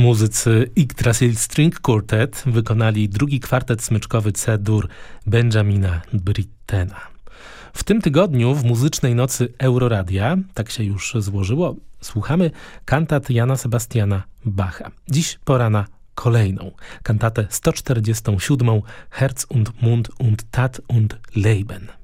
Muzycy Yggdrasil String Quartet wykonali drugi kwartet smyczkowy C-dur Benjamina Brittena. W tym tygodniu w muzycznej nocy Euroradia, tak się już złożyło, słuchamy kantat Jana Sebastiana Bacha. Dziś pora na kolejną, kantatę 147 Herz und Mund und Tat und Leben.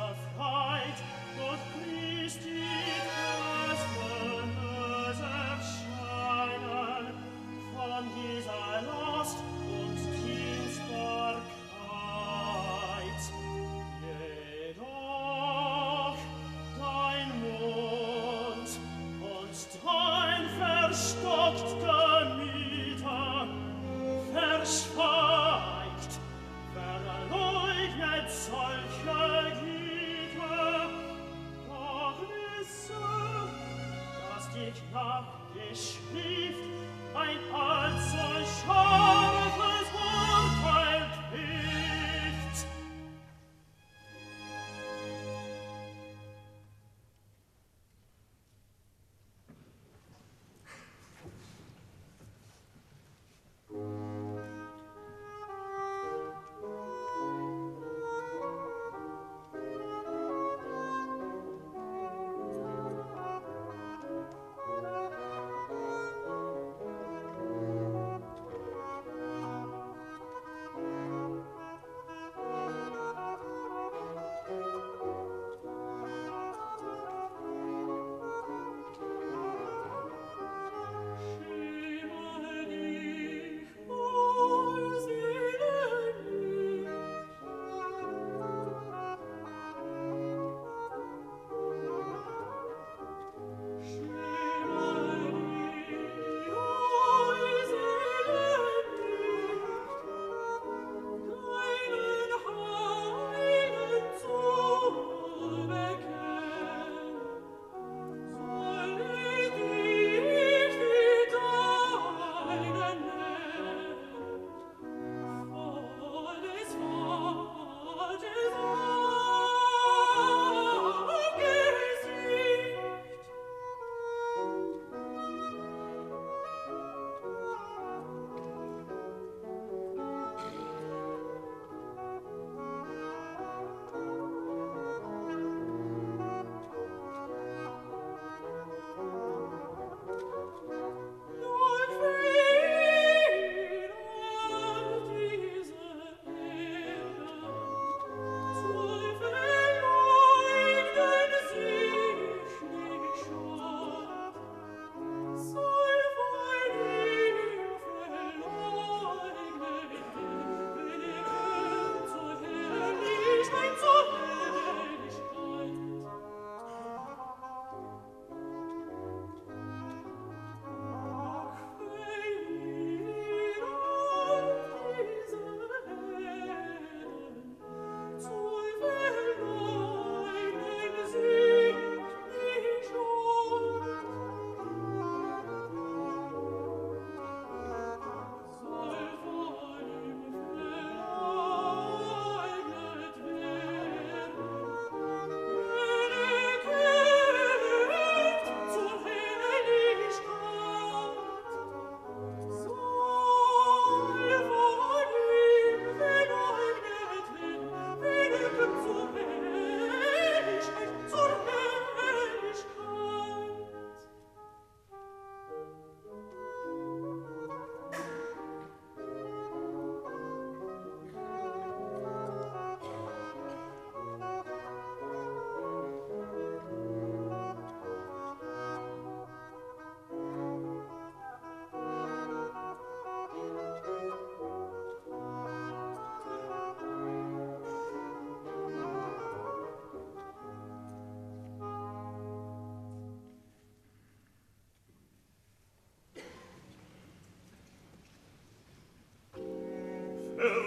was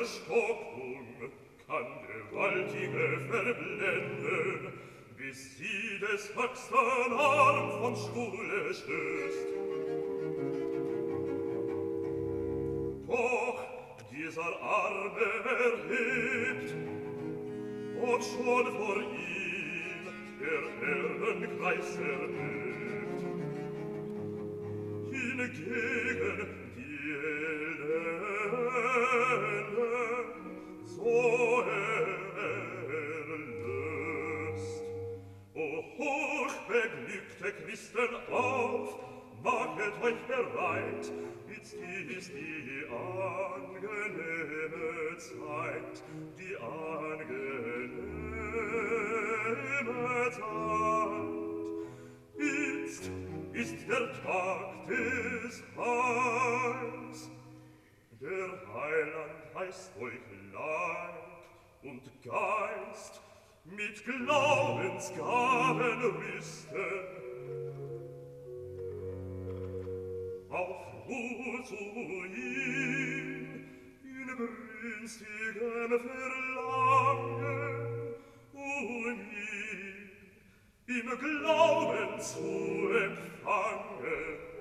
Verstockung kann gewaltige verblenden, bis sie des höchsten Arm von Schwule stößt. Doch dieser Arme erhebt, und schon vor ihm der erdenkreis erhebt. Hingegen Christen auf, machet euch bereit, jetzt ist die angenehme Zeit, die angenehme Zeit. Jetzt ist der Tag des Heils, der Heiland heißt euch Leib und Geist, mit Glaubensgaben rüsten, auf Ruhe zu ihm, in brünstigem Verlangen um ihn, im Glauben zu empfangen.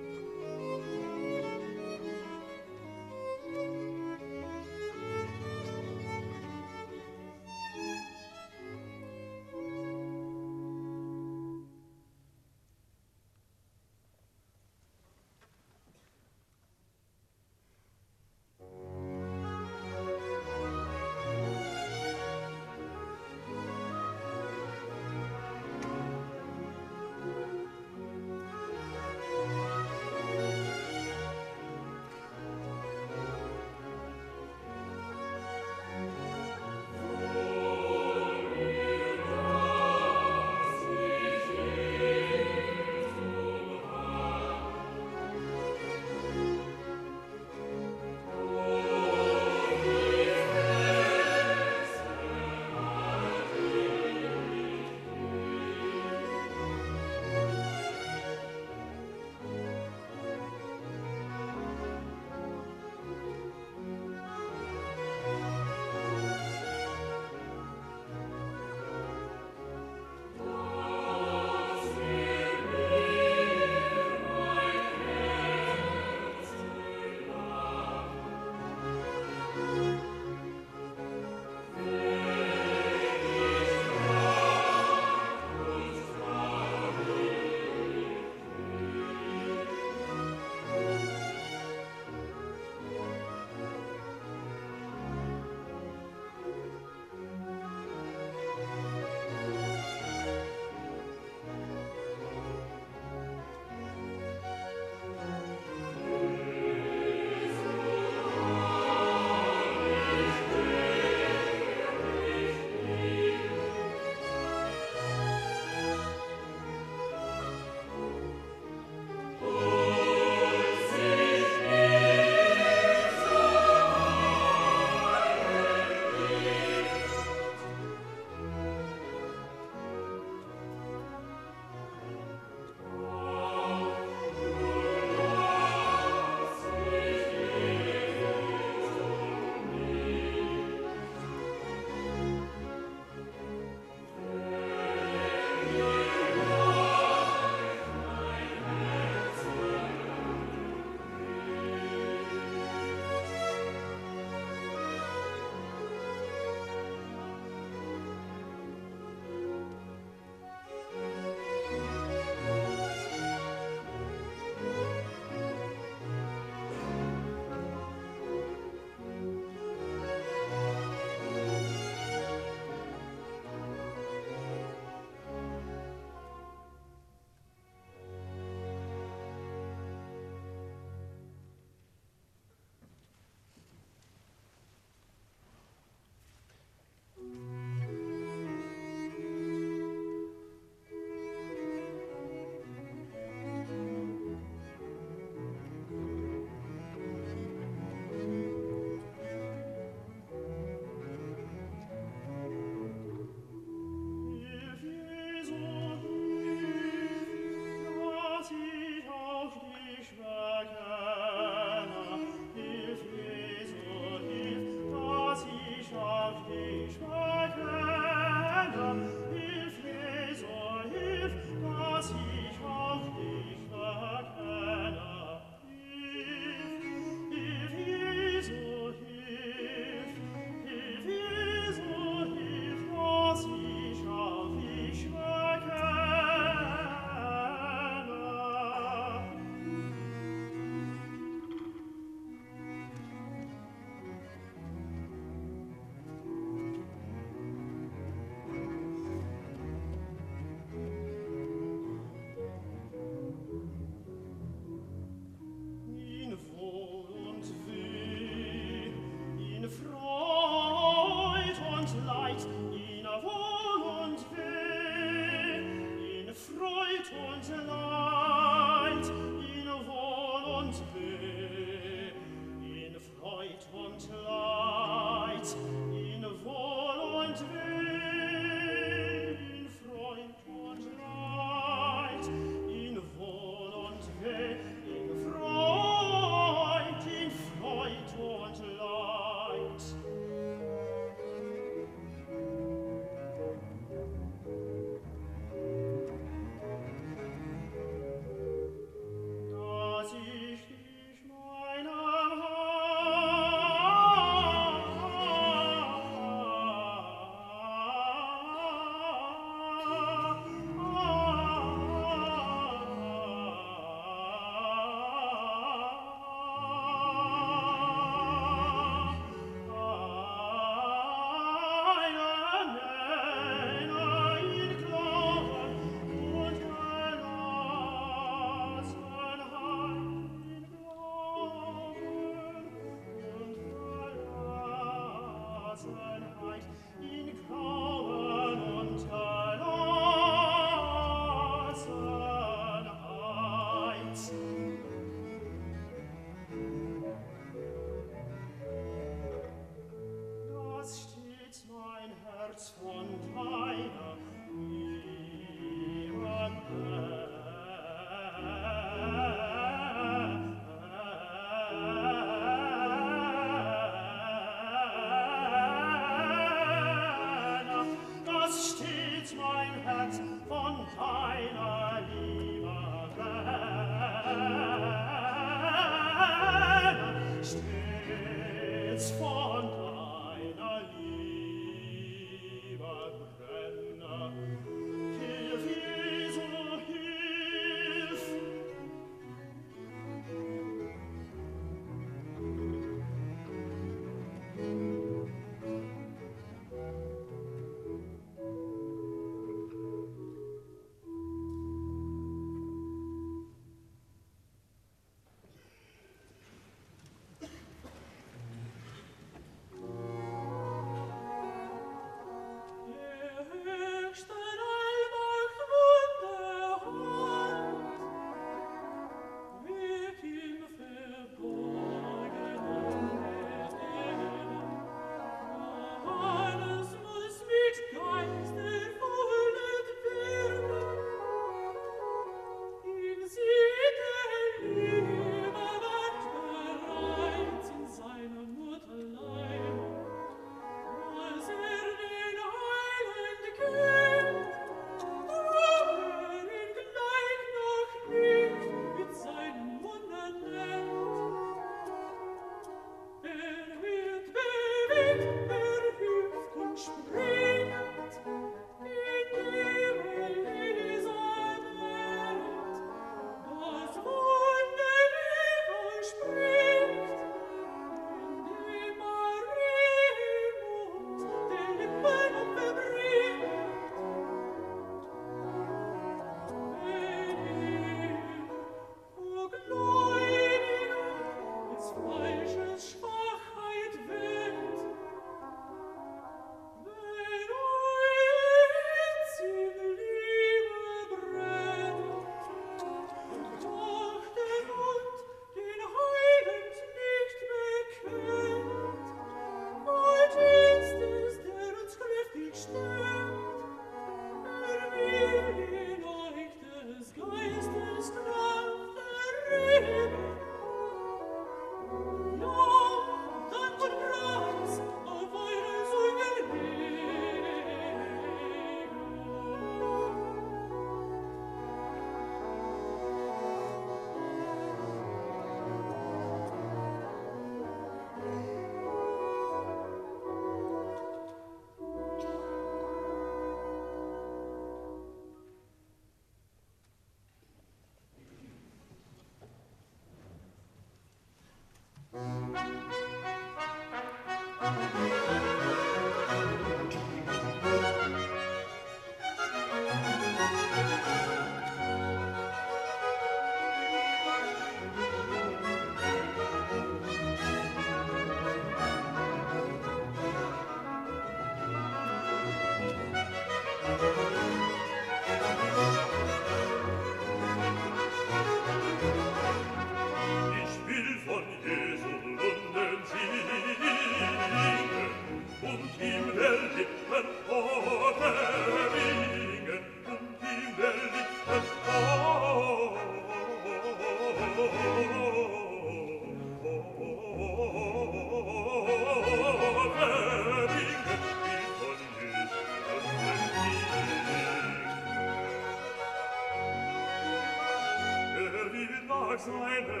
das Leib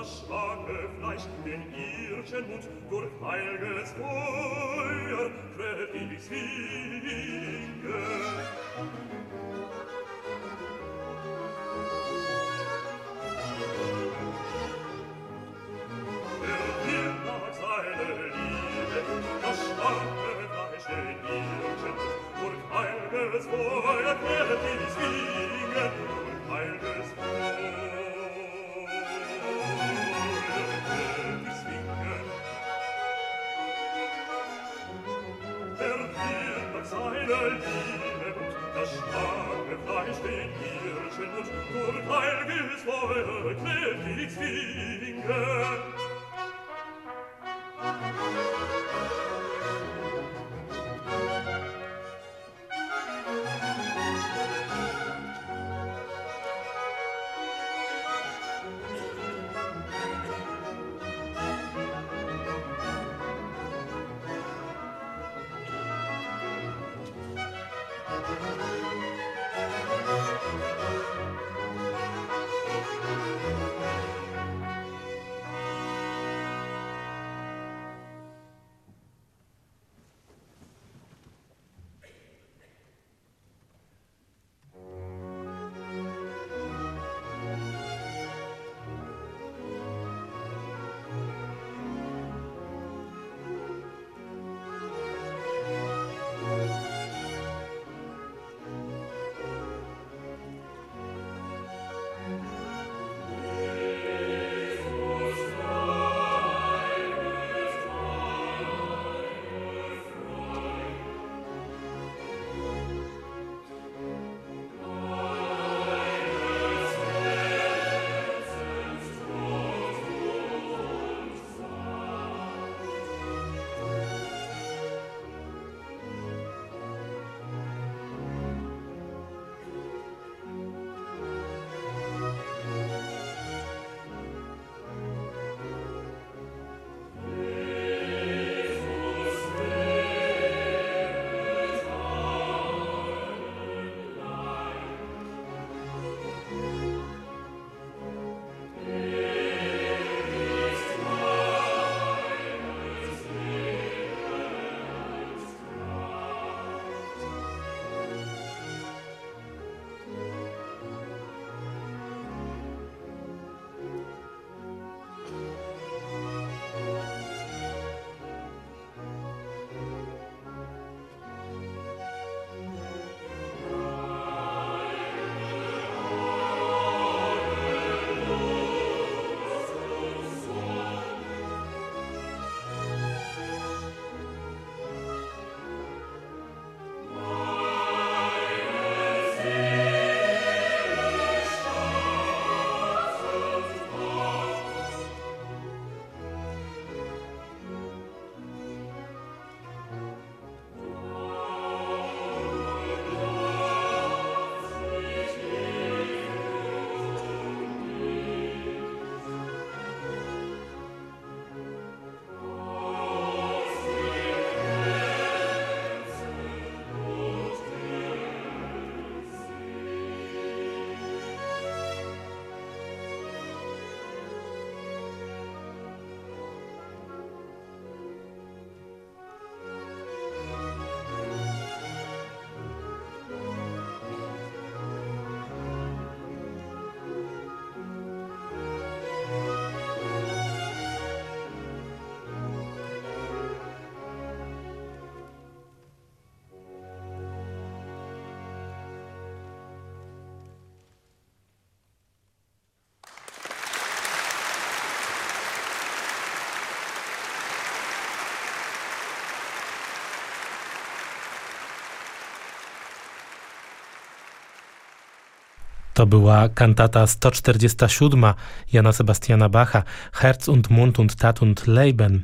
das schwache Fleisch, den irrschen Mut durch heilges Feuer, kräht ich sie To była kantata 147 Jana Sebastiana Bacha Herz und Mund und Tat und Leben.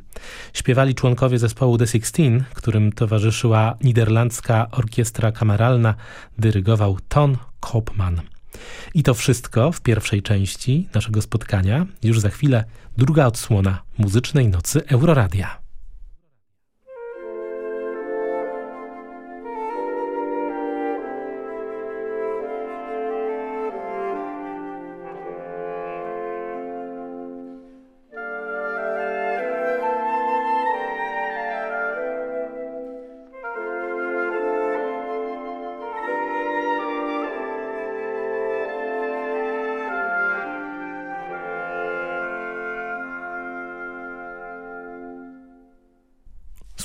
Śpiewali członkowie zespołu The Sixteen, którym towarzyszyła niderlandzka orkiestra kameralna, dyrygował Ton Kopman. I to wszystko w pierwszej części naszego spotkania. Już za chwilę druga odsłona muzycznej nocy Euroradia.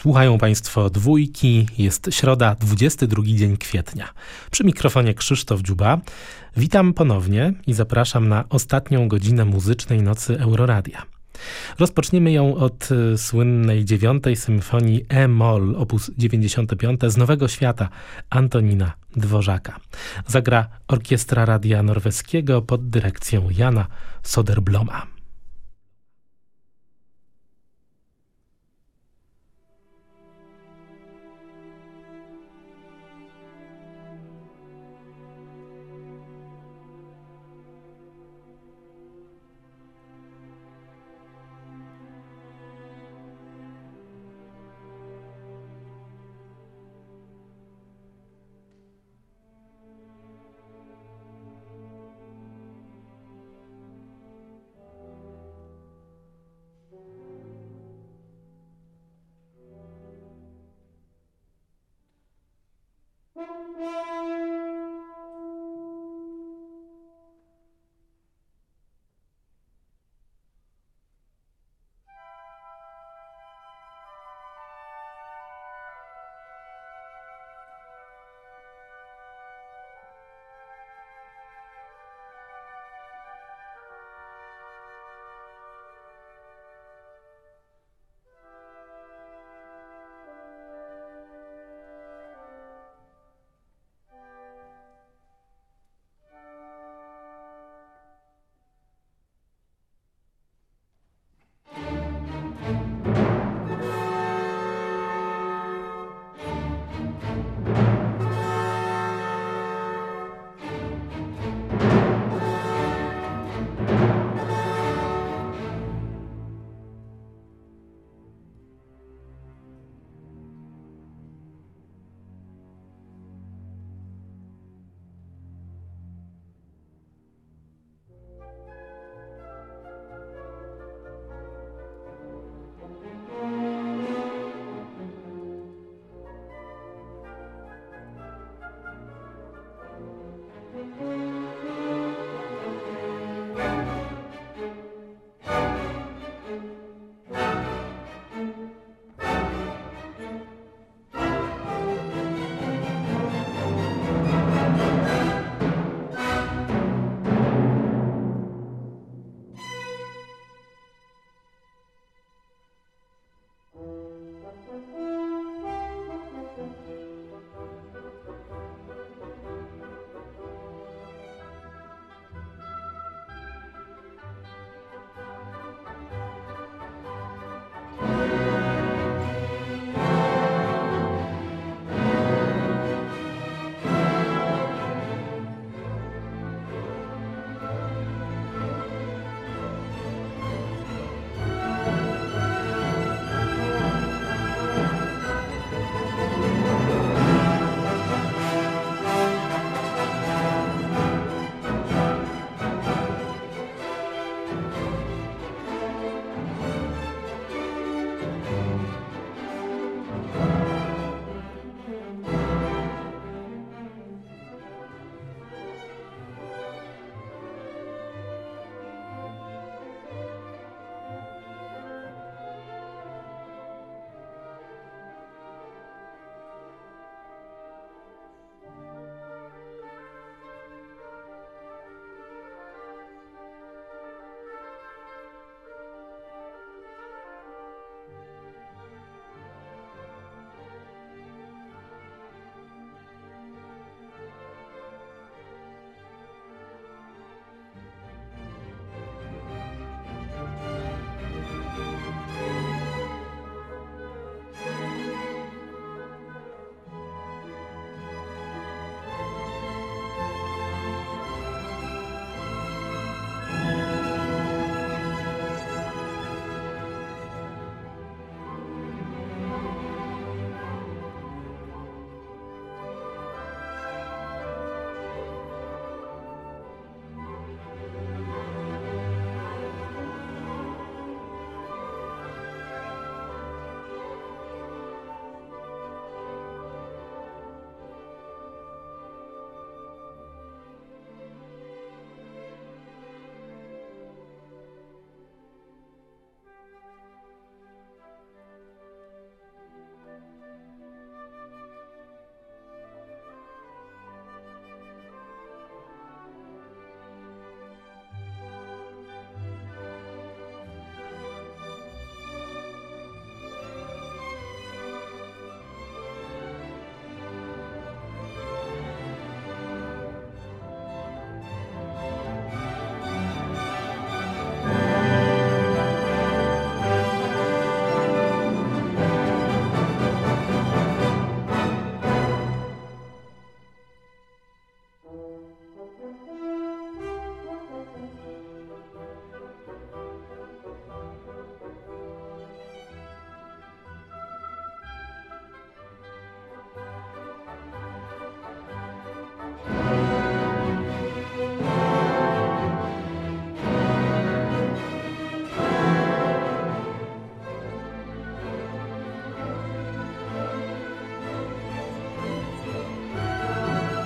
Słuchają Państwo dwójki. Jest środa, 22 dzień kwietnia. Przy mikrofonie Krzysztof Dziuba. Witam ponownie i zapraszam na ostatnią godzinę muzycznej nocy Euroradia. Rozpoczniemy ją od y, słynnej dziewiątej symfonii E-moll op. 95 z Nowego Świata Antonina Dworzaka. Zagra Orkiestra Radia Norweskiego pod dyrekcją Jana Soderbloma.